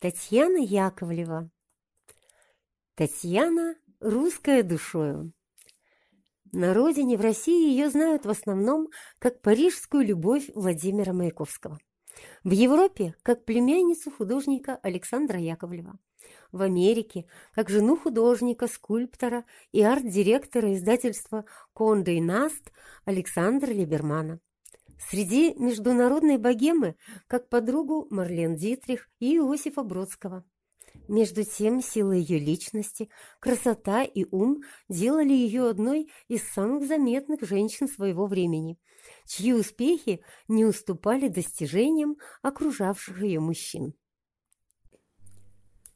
Татьяна Яковлева. Татьяна – русская душою. На родине, в России, ее знают в основном как парижскую любовь Владимира Маяковского. В Европе – как племянницу художника Александра Яковлева. В Америке – как жену художника, скульптора и арт-директора издательства «Конде и Наст» Александра Либермана. Среди международной богемы, как подругу Марлен Дитрих и Иосифа Бродского. Между тем, сила ее личности, красота и ум делали ее одной из самых заметных женщин своего времени, чьи успехи не уступали достижениям окружавших ее мужчин.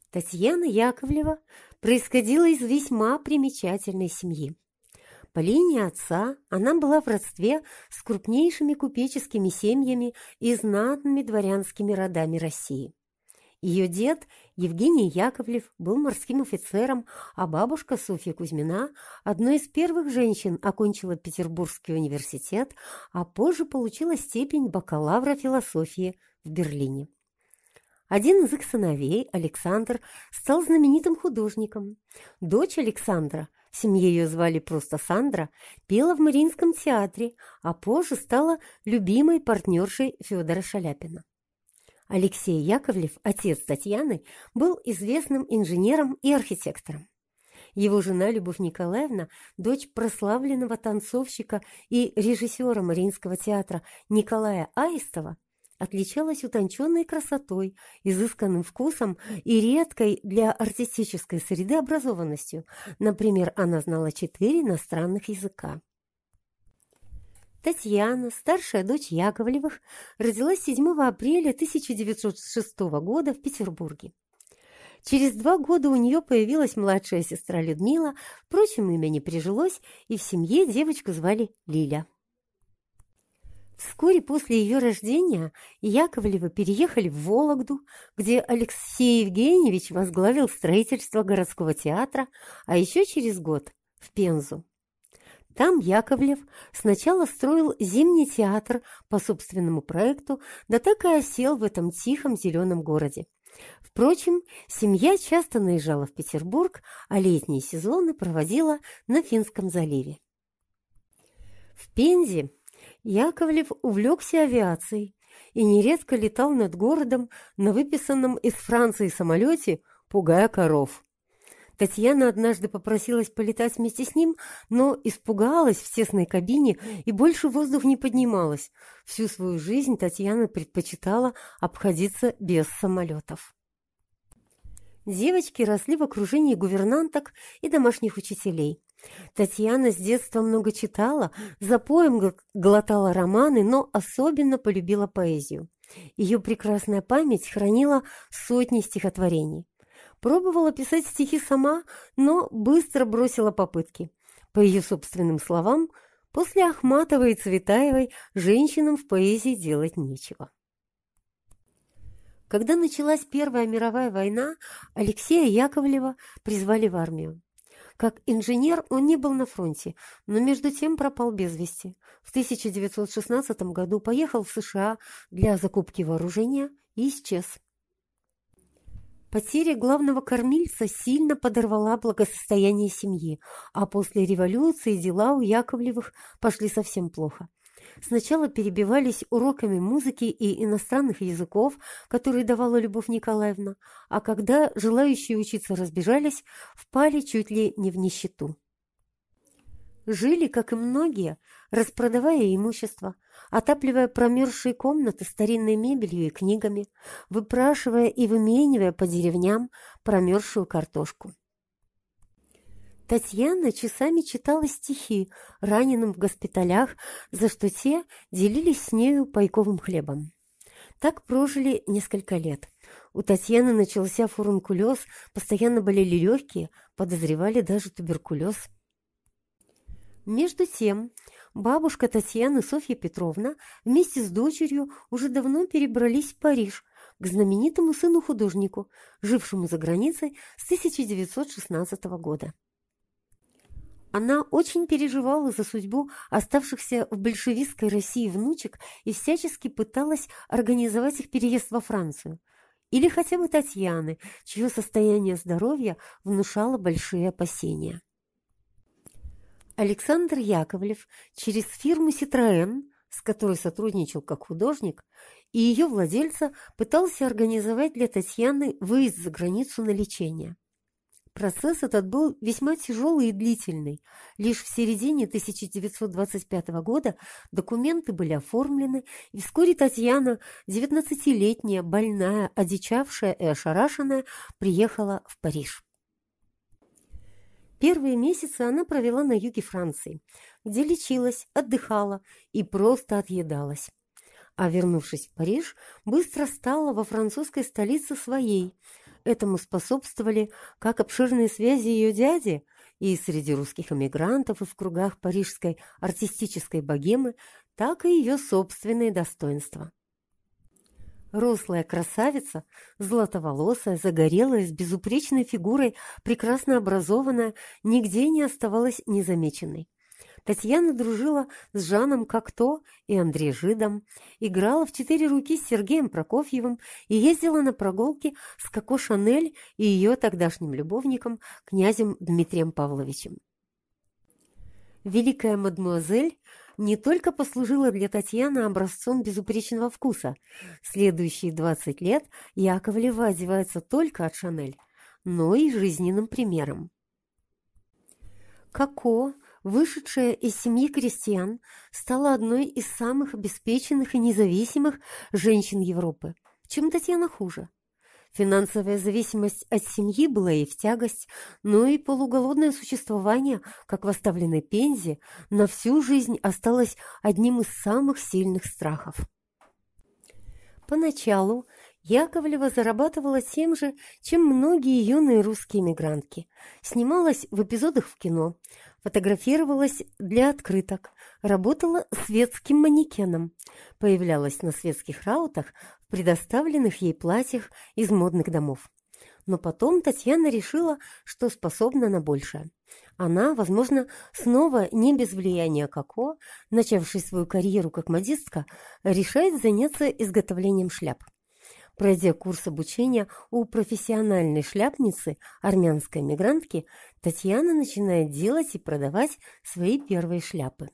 Татьяна Яковлева происходила из весьма примечательной семьи. По линии отца она была в родстве с крупнейшими купеческими семьями и знатными дворянскими родами России. Ее дед Евгений Яковлев был морским офицером, а бабушка Софья Кузьмина, одной из первых женщин, окончила Петербургский университет, а позже получила степень бакалавра философии в Берлине. Один из их сыновей, Александр, стал знаменитым художником. Дочь Александра – в семье ее звали просто Сандра, пела в Мариинском театре, а позже стала любимой партнершей Федора Шаляпина. Алексей Яковлев, отец Татьяны, был известным инженером и архитектором. Его жена Любовь Николаевна, дочь прославленного танцовщика и режиссера Мариинского театра Николая Аистова, отличалась утонченной красотой, изысканным вкусом и редкой для артистической среды образованностью. Например, она знала четыре иностранных языка. Татьяна, старшая дочь Яковлевых, родилась 7 апреля 1906 года в Петербурге. Через два года у нее появилась младшая сестра Людмила, впрочем, имя не прижилось, и в семье девочку звали Лиля. Вскоре после ее рождения Яковлевы переехали в Вологду, где Алексей Евгеньевич возглавил строительство городского театра, а еще через год – в Пензу. Там Яковлев сначала строил зимний театр по собственному проекту, да так и осел в этом тихом зеленом городе. Впрочем, семья часто наезжала в Петербург, а летние сезоны проводила на Финском заливе. В Пензе Яковлев увлекся авиацией и нередко летал над городом на выписанном из Франции самолете, пугая коров. Татьяна однажды попросилась полетать вместе с ним, но испугалась в тесной кабине и больше воздух не поднималась. Всю свою жизнь Татьяна предпочитала обходиться без самолетов. Девочки росли в окружении гувернанток и домашних учителей. Татьяна с детства много читала, за поем глотала романы, но особенно полюбила поэзию. Ее прекрасная память хранила сотни стихотворений. Пробовала писать стихи сама, но быстро бросила попытки. По ее собственным словам, после Ахматовой и Цветаевой женщинам в поэзии делать нечего. Когда началась Первая мировая война, Алексея Яковлева призвали в армию. Как инженер он не был на фронте, но между тем пропал без вести. В 1916 году поехал в США для закупки вооружения и исчез. Потеря главного кормильца сильно подорвала благосостояние семьи, а после революции дела у Яковлевых пошли совсем плохо. Сначала перебивались уроками музыки и иностранных языков, которые давала Любовь Николаевна, а когда желающие учиться разбежались, впали чуть ли не в нищету. Жили, как и многие, распродавая имущество, отапливая промерзшие комнаты старинной мебелью и книгами, выпрашивая и выменивая по деревням промерзшую картошку. Татьяна часами читала стихи раненым в госпиталях, за что те делились с нею пайковым хлебом. Так прожили несколько лет. У Татьяны начался фурункулез, постоянно болели легкие, подозревали даже туберкулез. Между тем, бабушка Татьяны Софья Петровна вместе с дочерью уже давно перебрались в Париж к знаменитому сыну-художнику, жившему за границей с 1916 года. Она очень переживала за судьбу оставшихся в большевистской России внучек и всячески пыталась организовать их переезд во Францию. или хотя бы Татьяны, чье состояние здоровья внушало большие опасения. Александр Яковлев через фирму «Ситроэн», с которой сотрудничал как художник, и ее владельца пытался организовать для Татьяны выезд за границу на лечение. Процесс этот был весьма тяжелый и длительный. Лишь в середине 1925 года документы были оформлены, и вскоре Татьяна, 19-летняя, больная, одичавшая и ошарашенная, приехала в Париж. Первые месяцы она провела на юге Франции, где лечилась, отдыхала и просто отъедалась. А вернувшись в Париж, быстро стала во французской столице своей. Этому способствовали как обширные связи ее дяди и среди русских эмигрантов и в кругах парижской артистической богемы, так и ее собственные достоинства. Рослая красавица, златоволосая, загорелая, с безупречной фигурой, прекрасно образованная, нигде не оставалась незамеченной. Татьяна дружила с Жаном Кокто и Андре Жидом, играла в четыре руки с Сергеем Прокофьевым и ездила на прогулки с Коко Шанель и ее тогдашним любовником, князем Дмитрием Павловичем. Великая мадмуазель не только послужила для Татьяны образцом безупречного вкуса. Следующие 20 лет Яковлева одевается только от Шанель, но и жизненным примером. Коко, вышедшая из семьи крестьян, стала одной из самых обеспеченных и независимых женщин Европы. Чем Татьяна хуже? Финансовая зависимость от семьи была ей в тягость, но и полуголодное существование, как в оставленной Пензе, на всю жизнь осталось одним из самых сильных страхов. Поначалу Яковлева зарабатывала тем же, чем многие юные русские мигрантки. Снималась в эпизодах в кино, фотографировалась для открыток, работала светским манекеном, появлялась на светских раутах предоставленных ей платьях из модных домов. Но потом Татьяна решила, что способна на большее. Она, возможно, снова не без влияния Коко, начавшей свою карьеру как модистка, решает заняться изготовлением шляп. Пройдя курс обучения у профессиональной шляпницы, армянской мигрантки, Татьяна начинает делать и продавать свои первые шляпы.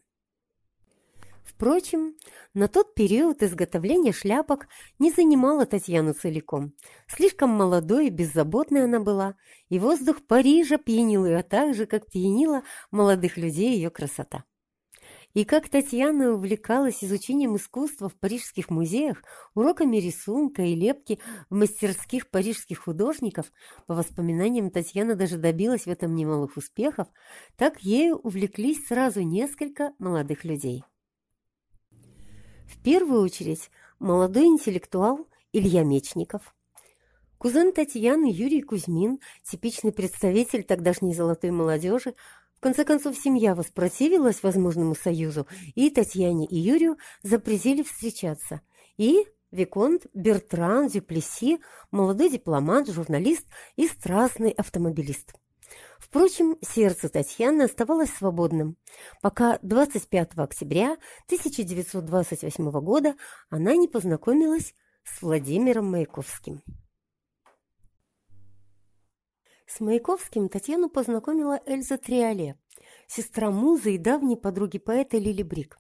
Впрочем, на тот период изготовление шляпок не занимало Татьяну целиком. Слишком молодой и беззаботной она была, и воздух Парижа пьянил ее так же, как пьянила молодых людей ее красота. И как Татьяна увлекалась изучением искусства в парижских музеях, уроками рисунка и лепки в мастерских парижских художников, по воспоминаниям Татьяна даже добилась в этом немалых успехов, так ею увлеклись сразу несколько молодых людей. В первую очередь молодой интеллектуал Илья Мечников. Кузен Татьяны Юрий Кузьмин, типичный представитель тогдашней золотой молодежи, в конце концов, семья воспротивилась возможному союзу, и Татьяне и Юрию запретили встречаться. И Виконт Бертран Дюплеси, молодой дипломат, журналист и страстный автомобилист. Впрочем, сердце Татьяны оставалось свободным, пока 25 октября 1928 года она не познакомилась с Владимиром Маяковским. С Маяковским Татьяну познакомила Эльза Триоле, сестра музы и давней подруги поэта Лили Брик.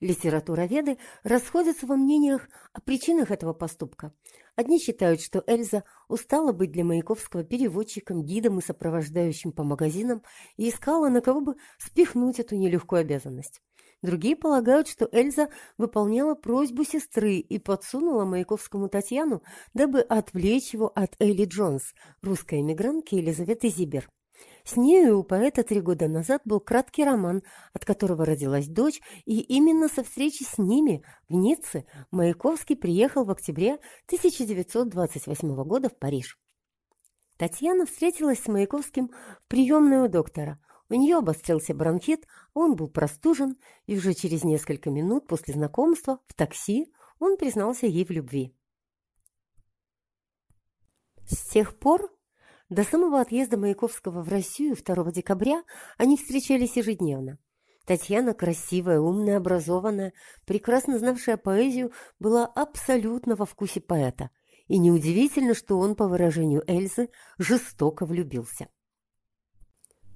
Литературоведы расходятся во мнениях о причинах этого поступка. Одни считают, что Эльза устала быть для Маяковского переводчиком, гидом и сопровождающим по магазинам и искала, на кого бы спихнуть эту нелегкую обязанность. Другие полагают, что Эльза выполняла просьбу сестры и подсунула Маяковскому Татьяну, дабы отвлечь его от Элли Джонс, русской эмигрантки Елизаветы Зибер. С нею у поэта три года назад был краткий роман, от которого родилась дочь, и именно со встречи с ними в Ницце Маяковский приехал в октябре 1928 года в Париж. Татьяна встретилась с Маяковским в приемной у доктора. У нее обострился бронхит, он был простужен, и уже через несколько минут после знакомства в такси он признался ей в любви. С тех пор до самого отъезда Маяковского в Россию 2 декабря они встречались ежедневно. Татьяна, красивая, умная, образованная, прекрасно знавшая поэзию, была абсолютно во вкусе поэта. и неудивительно, что он, по выражению Эльзы, жестоко влюбился.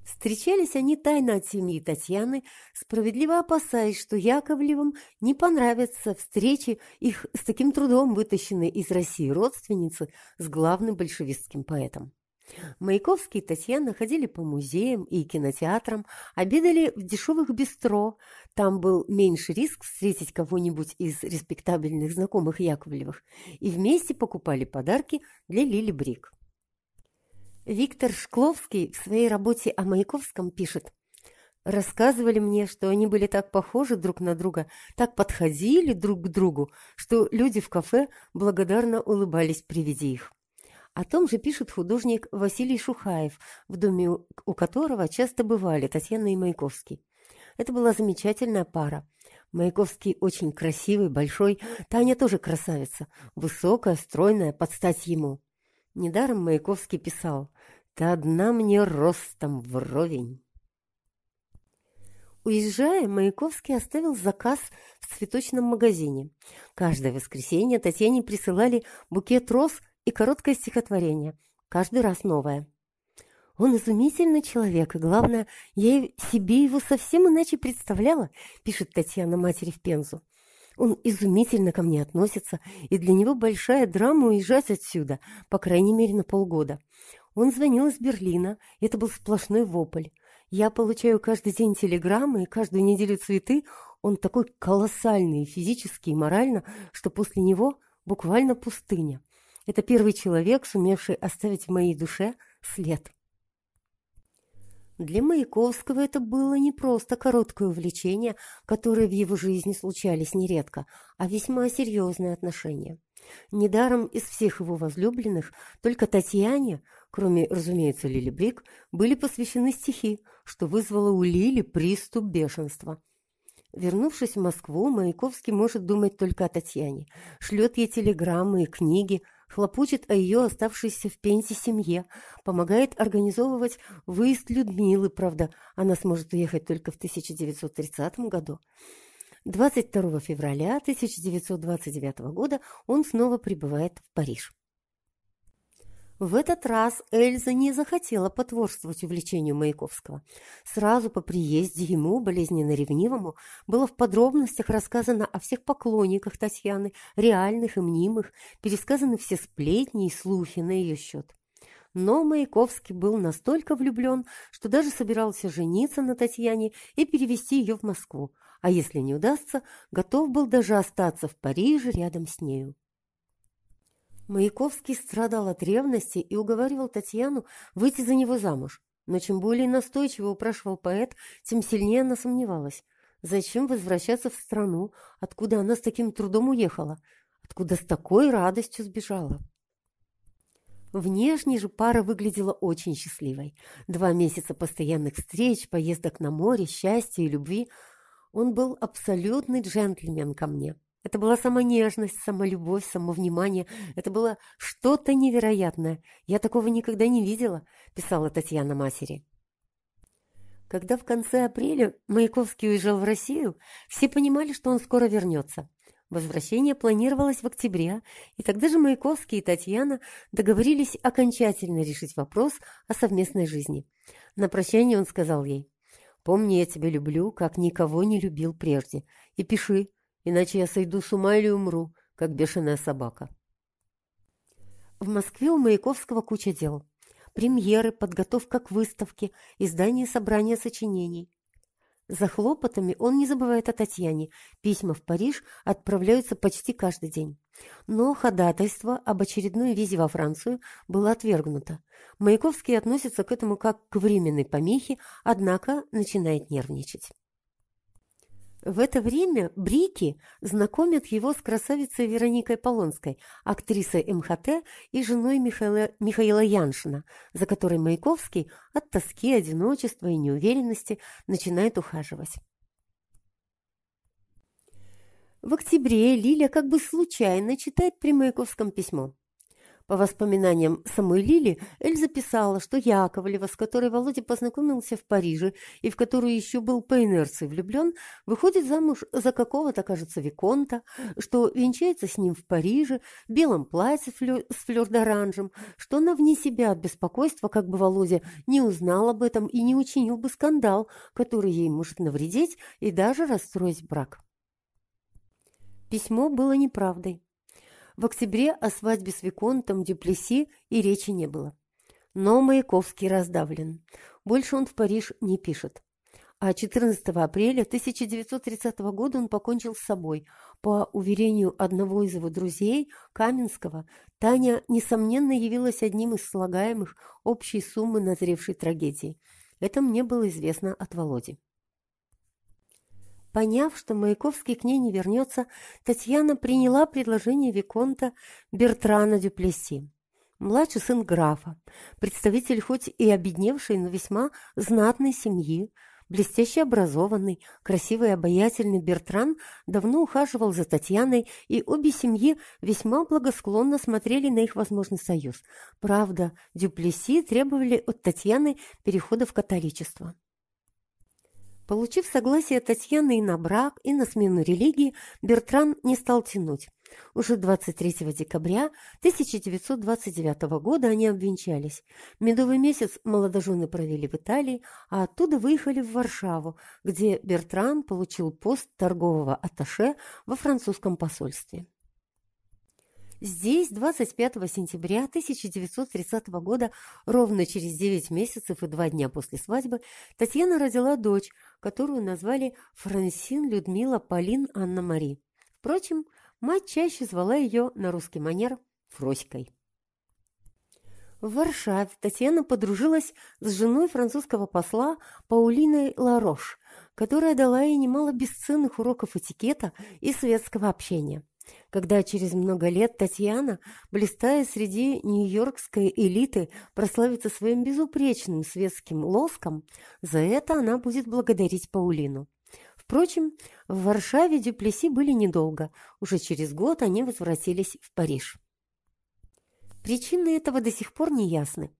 Встречались они тайно от семьи Татьяны, справедливо опасаясь, что Яковлевым не понравятся встречи их с таким трудом вытащенной из России родственницы с главным большевистским поэтом. Маяковский и Татьяна ходили по музеям и кинотеатрам, обедали в дешевых бистро. Там был меньше риск встретить кого-нибудь из респектабельных знакомых Яковлевых. И вместе покупали подарки для Лили Брик. Виктор Шкловский в своей работе о Маяковском пишет Рассказывали мне, что они были так похожи друг на друга, так подходили друг к другу, что люди в кафе благодарно улыбались при виде их. О том же пишет художник Василий Шухаев, в доме у которого часто бывали Татьяна и Маяковский. Это была замечательная пара. Маяковский очень красивый, большой, Таня тоже красавица, высокая, стройная, под стать ему. Недаром Маяковский писал «Ты одна мне ростом вровень». Уезжая, Маяковский оставил заказ в цветочном магазине. Каждое воскресенье Татьяне присылали букет роз и короткое стихотворение, каждый раз новое. Он изумительный человек, и, главное, я себе его совсем иначе представляла, пишет Татьяна матери в Пензу. Он изумительно ко мне относится, и для него большая драма уезжать отсюда, по крайней мере, на полгода. Он звонил из Берлина, и это был сплошной вопль. Я получаю каждый день телеграммы и каждую неделю цветы. Он такой колоссальный физически и морально, что после него буквально пустыня. Это первый человек, сумевший оставить в моей душе след. Для Маяковского это было не просто короткое увлечение, которое в его жизни случались нередко, а весьма серьезные отношения. Недаром из всех его возлюбленных только Татьяне, кроме, разумеется, Лили Брик, были посвящены стихи, что вызвало у Лили приступ бешенства. Вернувшись в Москву, Маяковский может думать только о Татьяне, шлет ей телеграммы и книги, хлопочет о ее оставшейся в Пензе семье, помогает организовывать выезд Людмилы, правда, она сможет уехать только в 1930 году. 22 февраля 1929 года он снова прибывает в Париж. В этот раз Эльза не захотела потворствовать увлечению Маяковского. Сразу по приезде ему, болезненно ревнивому, было в подробностях рассказано о всех поклонниках Татьяны, реальных и мнимых, пересказаны все сплетни и слухи на ее счет. Но Маяковский был настолько влюблен, что даже собирался жениться на Татьяне и перевести ее в Москву, а если не удастся, готов был даже остаться в Париже рядом с нею. Маяковский страдал от ревности и уговаривал Татьяну выйти за него замуж. Но чем более настойчиво упрашивал поэт, тем сильнее она сомневалась. Зачем возвращаться в страну, откуда она с таким трудом уехала, откуда с такой радостью сбежала? Внешне же пара выглядела очень счастливой. Два месяца постоянных встреч, поездок на море, счастья и любви. Он был абсолютный джентльмен ко мне. Это была сама нежность, сама любовь, само внимание. Это было что-то невероятное. Я такого никогда не видела, писала Татьяна матери. Когда в конце апреля Маяковский уезжал в Россию, все понимали, что он скоро вернется. Возвращение планировалось в октябре, и тогда же Маяковский и Татьяна договорились окончательно решить вопрос о совместной жизни. На прощание он сказал ей, «Помни, я тебя люблю, как никого не любил прежде, и пиши, иначе я сойду с ума или умру, как бешеная собака. В Москве у Маяковского куча дел. Премьеры, подготовка к выставке, издание собрания сочинений. За хлопотами он не забывает о Татьяне. Письма в Париж отправляются почти каждый день. Но ходатайство об очередной визе во Францию было отвергнуто. Маяковский относится к этому как к временной помехе, однако начинает нервничать. В это время Брики знакомят его с красавицей Вероникой Полонской, актрисой МХТ и женой Михаила, Михаила Яншина, за которой Маяковский от тоски, одиночества и неуверенности начинает ухаживать. В октябре Лиля как бы случайно читает при Маяковском письмо. По воспоминаниям самой Лили, Эльза писала, что Яковлева, с которой Володя познакомился в Париже и в которую еще был по инерции влюблен, выходит замуж за какого-то, кажется, Виконта, что венчается с ним в Париже в белом платье с флёр-д'оранжем, что она вне себя от беспокойства, как бы Володя не узнал об этом и не учинил бы скандал, который ей может навредить и даже расстроить брак. Письмо было неправдой. В октябре о свадьбе с Виконтом Дюплеси и речи не было. Но Маяковский раздавлен. Больше он в Париж не пишет. А 14 апреля 1930 года он покончил с собой. По уверению одного из его друзей, Каменского, Таня, несомненно, явилась одним из слагаемых общей суммы назревшей трагедии. Это мне было известно от Володи. Поняв, что Маяковский к ней не вернется, Татьяна приняла предложение Виконта Бертрана Дюплеси. Младший сын графа, представитель хоть и обедневшей, но весьма знатной семьи, блестяще образованный, красивый и обаятельный Бертран давно ухаживал за Татьяной, и обе семьи весьма благосклонно смотрели на их возможный союз. Правда, Дюплеси требовали от Татьяны перехода в католичество. Получив согласие Татьяны и на брак, и на смену религии, Бертран не стал тянуть. Уже 23 декабря 1929 года они обвенчались. Медовый месяц молодожены провели в Италии, а оттуда выехали в Варшаву, где Бертран получил пост торгового атташе во французском посольстве. Здесь 25 сентября 1930 года, ровно через 9 месяцев и 2 дня после свадьбы, Татьяна родила дочь, которую назвали Франсин Людмила Полин Анна Мари. Впрочем, мать чаще звала ее на русский манер Фроськой. В Варшаве Татьяна подружилась с женой французского посла Паулиной Ларош, которая дала ей немало бесценных уроков этикета и светского общения. Когда через много лет Татьяна, блистая среди нью-йоркской элиты, прославится своим безупречным светским лоском, за это она будет благодарить Паулину. Впрочем, в Варшаве Дюплеси были недолго. Уже через год они возвратились в Париж. Причины этого до сих пор не ясны.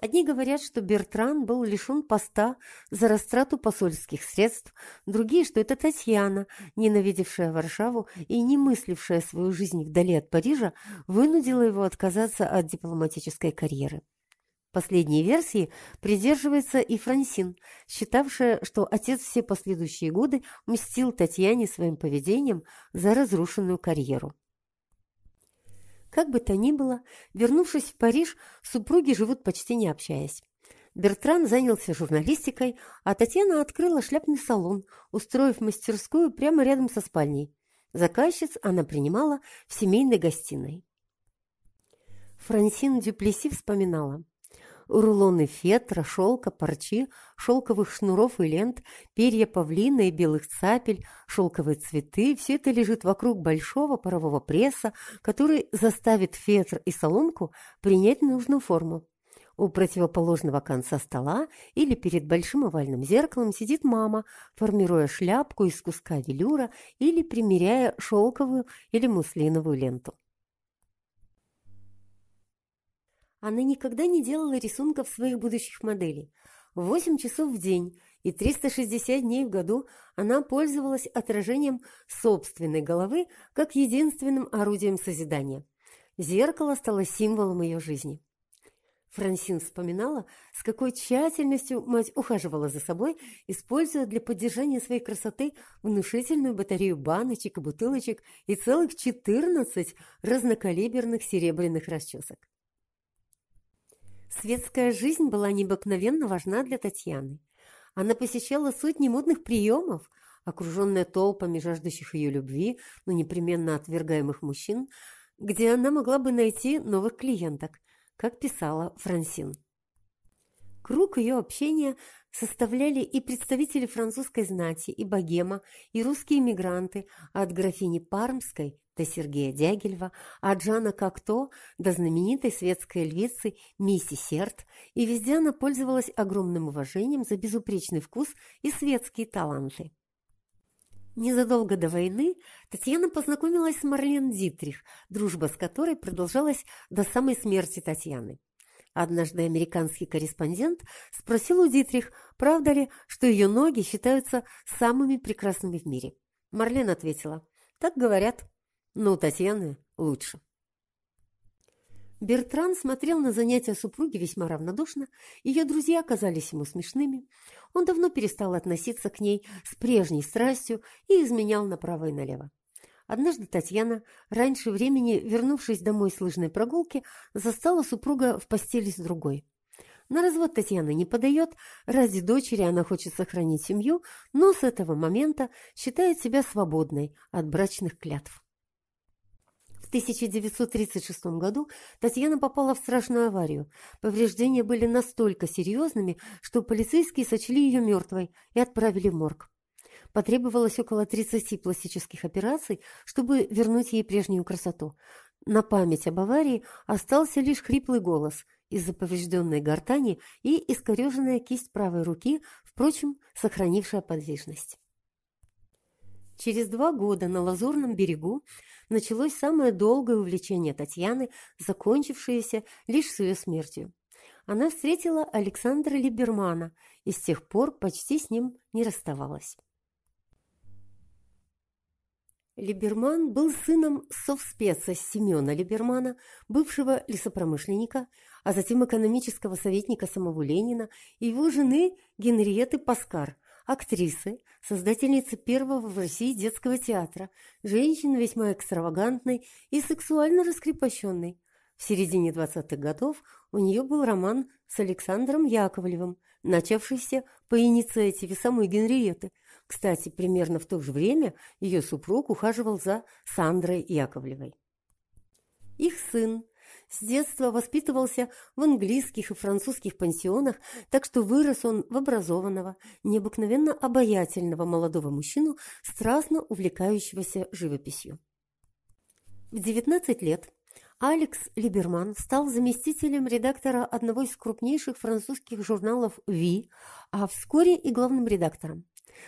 Одни говорят, что Бертран был лишен поста за растрату посольских средств, другие, что это Татьяна, ненавидевшая Варшаву и не мыслившая свою жизнь вдали от Парижа, вынудила его отказаться от дипломатической карьеры. Последней версии придерживается и Франсин, считавшая, что отец все последующие годы мстил Татьяне своим поведением за разрушенную карьеру. Как бы то ни было, вернувшись в Париж, супруги живут почти не общаясь. Бертран занялся журналистикой, а Татьяна открыла шляпный салон, устроив мастерскую прямо рядом со спальней. Заказчиц она принимала в семейной гостиной. Франсин Дюплеси вспоминала рулоны фетра, шелка, парчи, шелковых шнуров и лент, перья павлина и белых цапель, шелковые цветы – все это лежит вокруг большого парового пресса, который заставит фетр и соломку принять нужную форму. У противоположного конца стола или перед большим овальным зеркалом сидит мама, формируя шляпку из куска велюра или примеряя шелковую или муслиновую ленту. Она никогда не делала рисунков своих будущих моделей. Восемь часов в день и 360 дней в году она пользовалась отражением собственной головы как единственным орудием созидания. Зеркало стало символом ее жизни. Франсин вспоминала, с какой тщательностью мать ухаживала за собой, используя для поддержания своей красоты внушительную батарею баночек и бутылочек и целых 14 разнокалиберных серебряных расчесок. Светская жизнь была необыкновенно важна для Татьяны. Она посещала сотни модных приемов, окруженная толпами жаждущих ее любви, но непременно отвергаемых мужчин, где она могла бы найти новых клиенток, как писала Франсин. Круг ее общения составляли и представители французской знати, и богема, и русские эмигранты, от графини Пармской до Сергея Дягилева, от Жана Кокто до знаменитой светской львицы Мисси Серт, и везде она пользовалась огромным уважением за безупречный вкус и светские таланты. Незадолго до войны Татьяна познакомилась с Марлен Дитрих, дружба с которой продолжалась до самой смерти Татьяны. Однажды американский корреспондент спросил у Дитрих, правда ли, что ее ноги считаются самыми прекрасными в мире. Марлен ответила, так говорят, но у Татьяны лучше. Бертран смотрел на занятия супруги весьма равнодушно, ее друзья оказались ему смешными. Он давно перестал относиться к ней с прежней страстью и изменял направо и налево. Однажды Татьяна, раньше времени вернувшись домой с лыжной прогулки, застала супруга в постели с другой. На развод Татьяна не подает, ради дочери она хочет сохранить семью, но с этого момента считает себя свободной от брачных клятв. 1936 году Татьяна попала в страшную аварию. Повреждения были настолько серьезными, что полицейские сочли ее мертвой и отправили в морг. Потребовалось около 30 пластических операций, чтобы вернуть ей прежнюю красоту. На память об аварии остался лишь хриплый голос из-за поврежденной гортани и искореженная кисть правой руки, впрочем, сохранившая подвижность. Через два года на Лазурном берегу началось самое долгое увлечение Татьяны, закончившееся лишь с ее смертью. Она встретила Александра Либермана и с тех пор почти с ним не расставалась. Либерман был сыном совспеца Семена Либермана, бывшего лесопромышленника, а затем экономического советника самого Ленина и его жены Генриеты Паскар, актрисы, создательницы первого в России детского театра, женщины весьма экстравагантной и сексуально раскрепощенной. В середине 20-х годов у нее был роман с Александром Яковлевым, начавшийся по инициативе самой Генриеты. Кстати, примерно в то же время ее супруг ухаживал за Сандрой Яковлевой. Их сын, с детства воспитывался в английских и французских пансионах, так что вырос он в образованного, необыкновенно обаятельного молодого мужчину, страстно увлекающегося живописью. В 19 лет Алекс Либерман стал заместителем редактора одного из крупнейших французских журналов «Ви», а вскоре и главным редактором.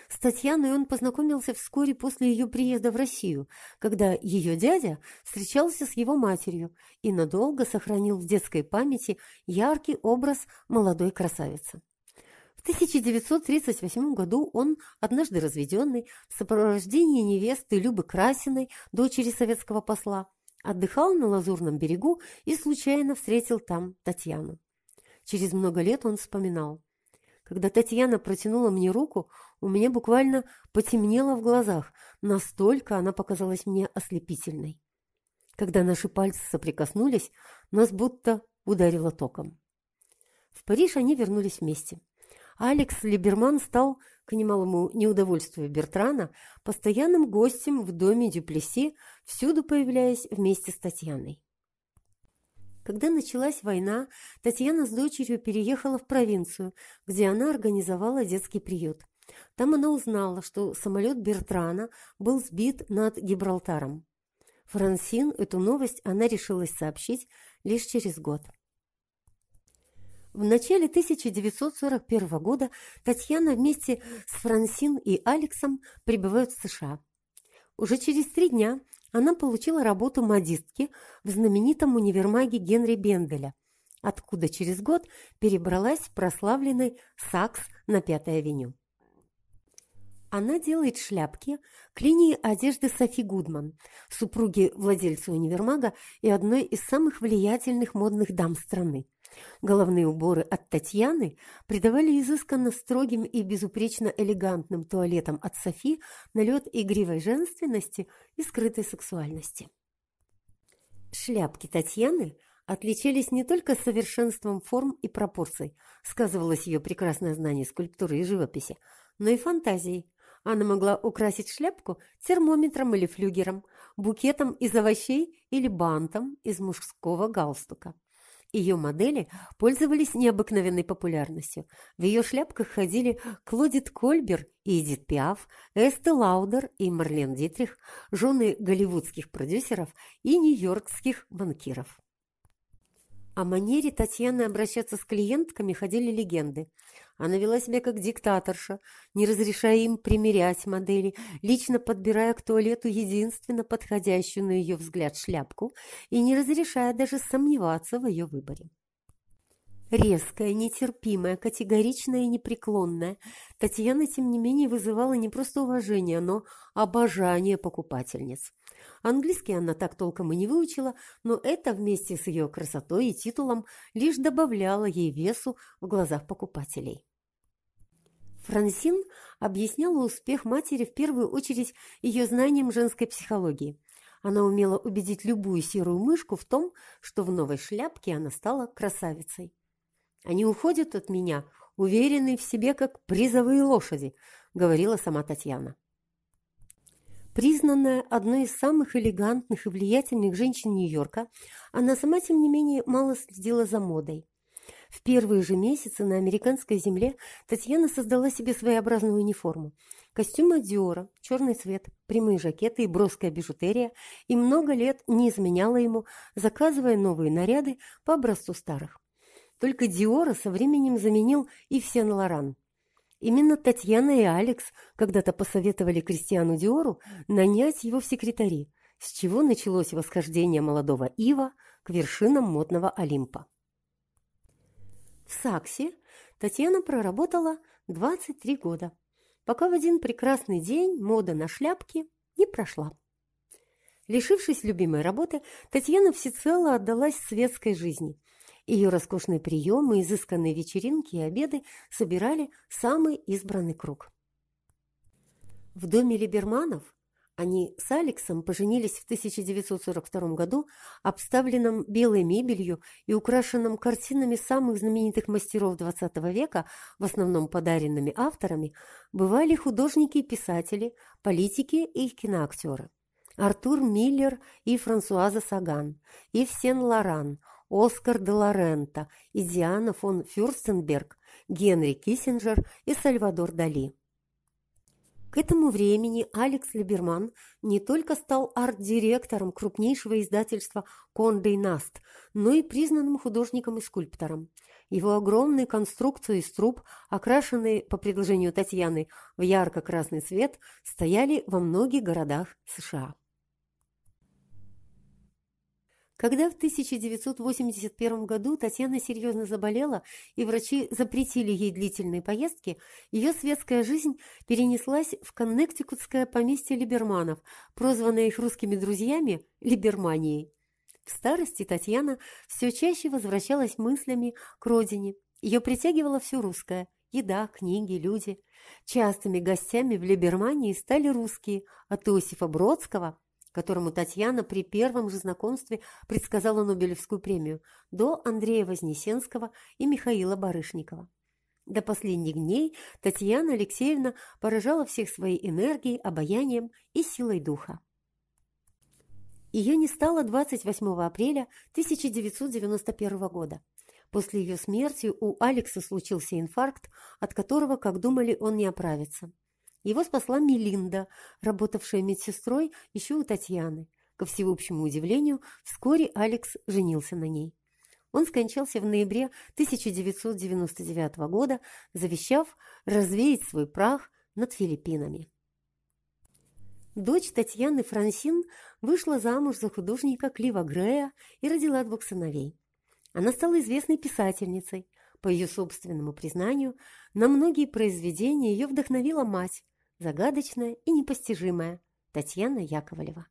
С Татьяной он познакомился вскоре после ее приезда в Россию, когда ее дядя встречался с его матерью и надолго сохранил в детской памяти яркий образ молодой красавицы. В 1938 году он, однажды разведенный, в сопровождении невесты Любы Красиной, дочери советского посла, отдыхал на Лазурном берегу и случайно встретил там Татьяну. Через много лет он вспоминал. Когда Татьяна протянула мне руку, у меня буквально потемнело в глазах, настолько она показалась мне ослепительной. Когда наши пальцы соприкоснулись, нас будто ударило током. В Париж они вернулись вместе. Алекс Либерман стал, к немалому неудовольствию Бертрана, постоянным гостем в доме Дюплеси, всюду появляясь вместе с Татьяной. Когда началась война, Татьяна с дочерью переехала в провинцию, где она организовала детский приют. Там она узнала, что самолет Бертрана был сбит над Гибралтаром. Франсин эту новость она решилась сообщить лишь через год. В начале 1941 года Татьяна вместе с Франсин и Алексом прибывают в США. Уже через три дня она получила работу модистки в знаменитом универмаге Генри Бенделя, откуда через год перебралась в прославленный Сакс на Пятой авеню. Она делает шляпки к линии одежды Софи Гудман, супруги владельца универмага и одной из самых влиятельных модных дам страны. Головные уборы от Татьяны придавали изысканно строгим и безупречно элегантным туалетам от Софи налет игривой женственности и скрытой сексуальности. Шляпки Татьяны отличались не только совершенством форм и пропорций, сказывалось ее прекрасное знание скульптуры и живописи, но и фантазией. Она могла украсить шляпку термометром или флюгером, букетом из овощей или бантом из мужского галстука. Ее модели пользовались необыкновенной популярностью. В ее шляпках ходили Клодит Кольбер и Эдит Пиаф, Эсте Лаудер и Марлен Дитрих, жены голливудских продюсеров и нью-йоркских банкиров. О манере Татьяны обращаться с клиентками ходили легенды. Она вела себя как диктаторша, не разрешая им примерять модели, лично подбирая к туалету единственно подходящую на ее взгляд шляпку и не разрешая даже сомневаться в ее выборе. Резкая, нетерпимая, категоричная и непреклонная, Татьяна, тем не менее, вызывала не просто уважение, но обожание покупательниц. Английский она так толком и не выучила, но это вместе с ее красотой и титулом лишь добавляло ей весу в глазах покупателей. Франсин объясняла успех матери в первую очередь ее знанием женской психологии. Она умела убедить любую серую мышку в том, что в новой шляпке она стала красавицей. Они уходят от меня, уверенные в себе, как призовые лошади», — говорила сама Татьяна. Признанная одной из самых элегантных и влиятельных женщин Нью-Йорка, она сама, тем не менее, мало следила за модой. В первые же месяцы на американской земле Татьяна создала себе своеобразную униформу. Костюм от Диора, черный цвет, прямые жакеты и броская бижутерия, и много лет не изменяла ему, заказывая новые наряды по образцу старых. Только Диора со временем заменил и Сен-Лоран. Именно Татьяна и Алекс когда-то посоветовали Кристиану Диору нанять его в секретари, с чего началось восхождение молодого Ива к вершинам модного Олимпа. В Саксе Татьяна проработала 23 года, пока в один прекрасный день мода на шляпки не прошла. Лишившись любимой работы, Татьяна всецело отдалась светской жизни – ее роскошные приемы, изысканные вечеринки и обеды собирали самый избранный круг. В доме Либерманов они с Алексом поженились в 1942 году, обставленном белой мебелью и украшенном картинами самых знаменитых мастеров XX века, в основном подаренными авторами, бывали художники и писатели, политики и киноактеры. Артур Миллер и Франсуаза Саган, Ив Сен-Лоран, Оскар де Лорента и Диана фон Фюрстенберг, Генри Киссинджер и Сальвадор Дали. К этому времени Алекс Либерман не только стал арт-директором крупнейшего издательства «Конде Наст», но и признанным художником и скульптором. Его огромные конструкции из труб, окрашенные, по предложению Татьяны, в ярко-красный цвет, стояли во многих городах США. Когда в 1981 году Татьяна серьезно заболела и врачи запретили ей длительные поездки, ее светская жизнь перенеслась в коннектикутское поместье Либерманов, прозванное их русскими друзьями Либерманией. В старости Татьяна все чаще возвращалась мыслями к родине. Ее притягивало все русское – еда, книги, люди. Частыми гостями в Либермании стали русские – от Иосифа Бродского – которому Татьяна при первом же знакомстве предсказала Нобелевскую премию, до Андрея Вознесенского и Михаила Барышникова. До последних дней Татьяна Алексеевна поражала всех своей энергией, обаянием и силой духа. Ее не стало 28 апреля 1991 года. После ее смерти у Алекса случился инфаркт, от которого, как думали, он не оправится. Его спасла Мелинда, работавшая медсестрой еще у Татьяны. Ко всеобщему удивлению, вскоре Алекс женился на ней. Он скончался в ноябре 1999 года, завещав развеять свой прах над Филиппинами. Дочь Татьяны Франсин вышла замуж за художника Клива Грея и родила двух сыновей. Она стала известной писательницей. По ее собственному признанию, на многие произведения ее вдохновила мать, загадочная и непостижимая Татьяна Яковлева.